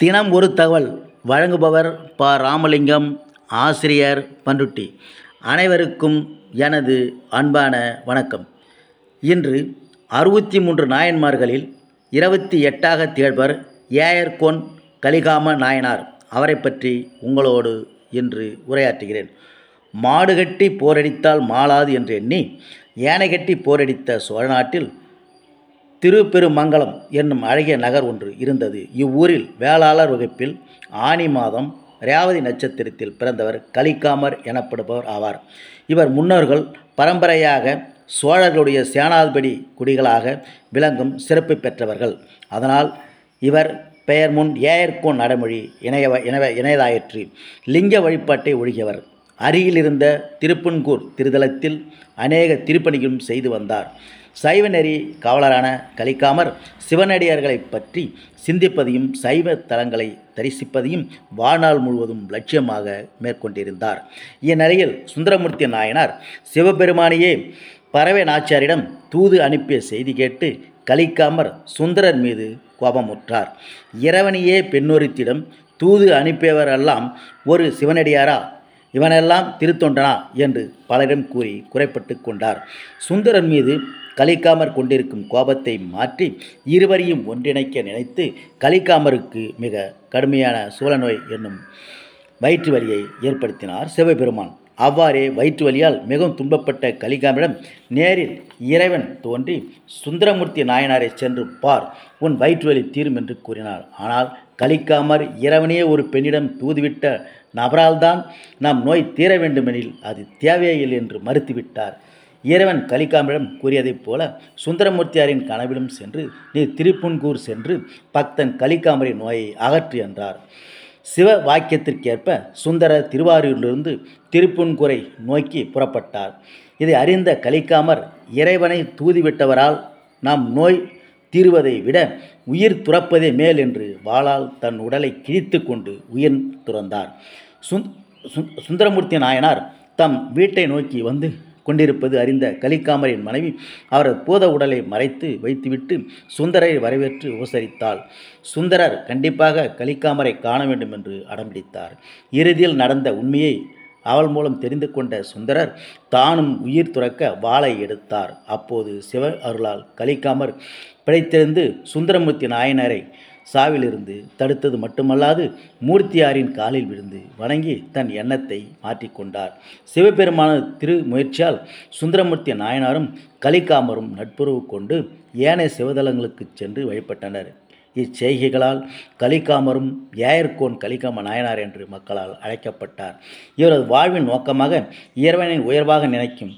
தினம் ஒரு தகவல். வழங்குபவர் ப. ராமலிங்கம் ஆசிரியர் பண்ருட்டி அனைவருக்கும் எனது அன்பான வணக்கம். இன்று அறுபத்தி மூன்று நாயன்மார்களில் இருபத்தி எட்டாக திகழ்வர் ஏயர்கோன் கலிகாம நாயனார். அவரை பற்றி உங்களோடு இன்று உரையாற்றுகிறேன். மாடு கட்டி போரடித்தால் மாளாது என்று எண்ணி யானை கட்டி போரடித்த சோழ நாட்டில் திருப்பெருமங்கலம் என்னும் அழகிய நகர் ஒன்று இருந்தது. இவ்வூரில் வேளாளர் வகுப்பில் ஆனி மாதம் ரேவதி நட்சத்திரத்தில் பிறந்தவர் கலிக்காமர் எனப்படுபவர் ஆவார். இவர் முன்னோர்கள் பரம்பரையாக சோழர்களுடைய சேனாதிபதி குடிகளாக விளங்கும் சிறப்பு பெற்றவர்கள். அதனால் இவர் பெயர் முன் ஏயர்கோன் நடைமொழி இணைய இணைய இணையதாயிற்று. லிங்க வழிபாட்டை ஒழுகியவர். அருகில் இருந்த திருப்பன்கூர் திருதலத்தில் அநேக திருப்பணிகளும் செய்து வந்தார். சைவ நெறி காவலரான கலிக்காமர் சிவனடியார்களை பற்றி சிந்திப்பதையும் சைவ தலங்களை தரிசிப்பதையும் வாழ்நாள் முழுவதும் லட்சியமாக மேற்கொண்டிருந்தார். இந்நிலையில் சுந்தரமூர்த்தி நாயனார் சிவபெருமானையே பறவை நாச்சியாரிடம் தூது அனுப்பிய செய்தி கேட்டு கலிக்காமர் சுந்தரர் மீது கோபமுற்றார். இறைவனையே பெண்ணொருத்திடம் தூது அனுப்பியவரெல்லாம் ஒரு சிவனடியாரா? இவனெல்லாம் திருத்தொண்டனா? என்று பலரிடம் கூறி குறைப்பட்டு கொண்டார். சுந்தரன் மீது கலிக்காமர் கொண்டிருக்கும் கோபத்தை மாற்றி இருவரையும் ஒன்றிணைக்க நினைத்து கலிக்காமருக்கு மிக கடுமையான சூழநோய் என்னும் வயிற்று வலியை ஏற்படுத்தினார் சிவபெருமான். அவ்வாறே வயிற்று வலியால் மிகவும் துன்பப்பட்ட கலிகாமிடம் நேரில் இறைவன் தோன்றி சுந்தரமூர்த்தி நாயனாரை சென்று பார். உன் வயிற்று வலி தீரும் என்று கூறினார். ஆனால் கலிக்காமர் இறைவனே ஒரு பெண்ணிடம் தூதுவிட்ட நபரால்தான் நம் நோய் தீர வேண்டுமெனில் அது தேவையில்லை என்று மறுத்துவிட்டார். இறைவன் கலிக்காமிடம் கூறியதைப் போல சுந்தரமூர்த்தியாரின் கனவிலும் சென்று நீ திருப்புன்கூர் சென்று பக்தன் கலிக்காமரின் நோயை அகற்று என்றார். சிவ வாக்கியத்திற்கேற்ப சுந்தர திருவாரூரிலிருந்து திருப்புன்குறை நோக்கி புறப்பட்டார். இதை அறிந்த கலிக்காமர் இறைவனை தூதிவிட்டவரால் நாம் நோய் தீர்வதை விட உயிர் துறப்பதே மேல் என்று வாளால் தன் உடலை கிழித்து கொண்டு உயிர் துறந்தார். சுந் சுந்தரமூர்த்தி நாயனார் தம் வீட்டை நோக்கி வந்து கொண்டிருப்பது அறிந்த கலிக்காமரின் மனைவி அவரது பூத உடலை மறைத்து வைத்துவிட்டு சுந்தரை வரவேற்று உபசரித்தாள். சுந்தரர் கண்டிப்பாக கலிக்காமரை காண வேண்டும் என்று அடம்பிடித்தார் இறுதியில் நடந்த உண்மையை அவள் மூலம் தெரிந்து கொண்ட சுந்தரர் தானும் உயிர் துறக்க வாளை எடுத்தார். அப்போது சிவ அருளால் கலிக்காமற் பிழைத்திருந்து சுந்தரமூர்த்தி நாயனரை சாவிலிருந்து தடுத்தது மட்டுமல்லாது மூர்த்தியாரின் காலில் விழுந்து வணங்கி தன் எண்ணத்தை மாற்றிக்கொண்டார். சிவபெருமான திரு முயற்சியால் சுந்தரமூர்த்தி நாயனாரும் கலிக்காமரும் நட்புறவு கொண்டு ஏனைய சிவதலங்களுக்கு சென்று வழிபட்டனர். இச்செய்கைகளால் கலிக்காமரும் ஏயர்கோன் கலிக்காம நாயனார் என்று மக்களால் அழைக்கப்பட்டார். இவரது வாழ்வின் நோக்கமாக இறைவனை உயர்வாக நினைக்கும்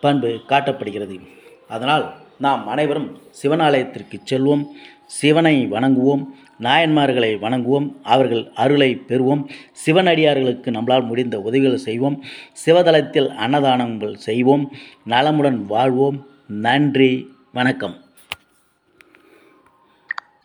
பண்பு காட்டப்படுகிறது. அதனால் நாம் அனைவரும் சிவனாலயத்திற்கு செல்வோம் சிவனை வணங்குவோம் நாயன்மார்களை வணங்குவோம் அவர்கள் அருளை பெறுவோம் சிவனடியார்களுக்கு நம்மளால் முடிந்த உதவிகள் செய்வோம் சிவதலத்தில் அன்னதானங்கள் செய்வோம் நலமுடன் வாழ்வோம். நன்றி வணக்கம்.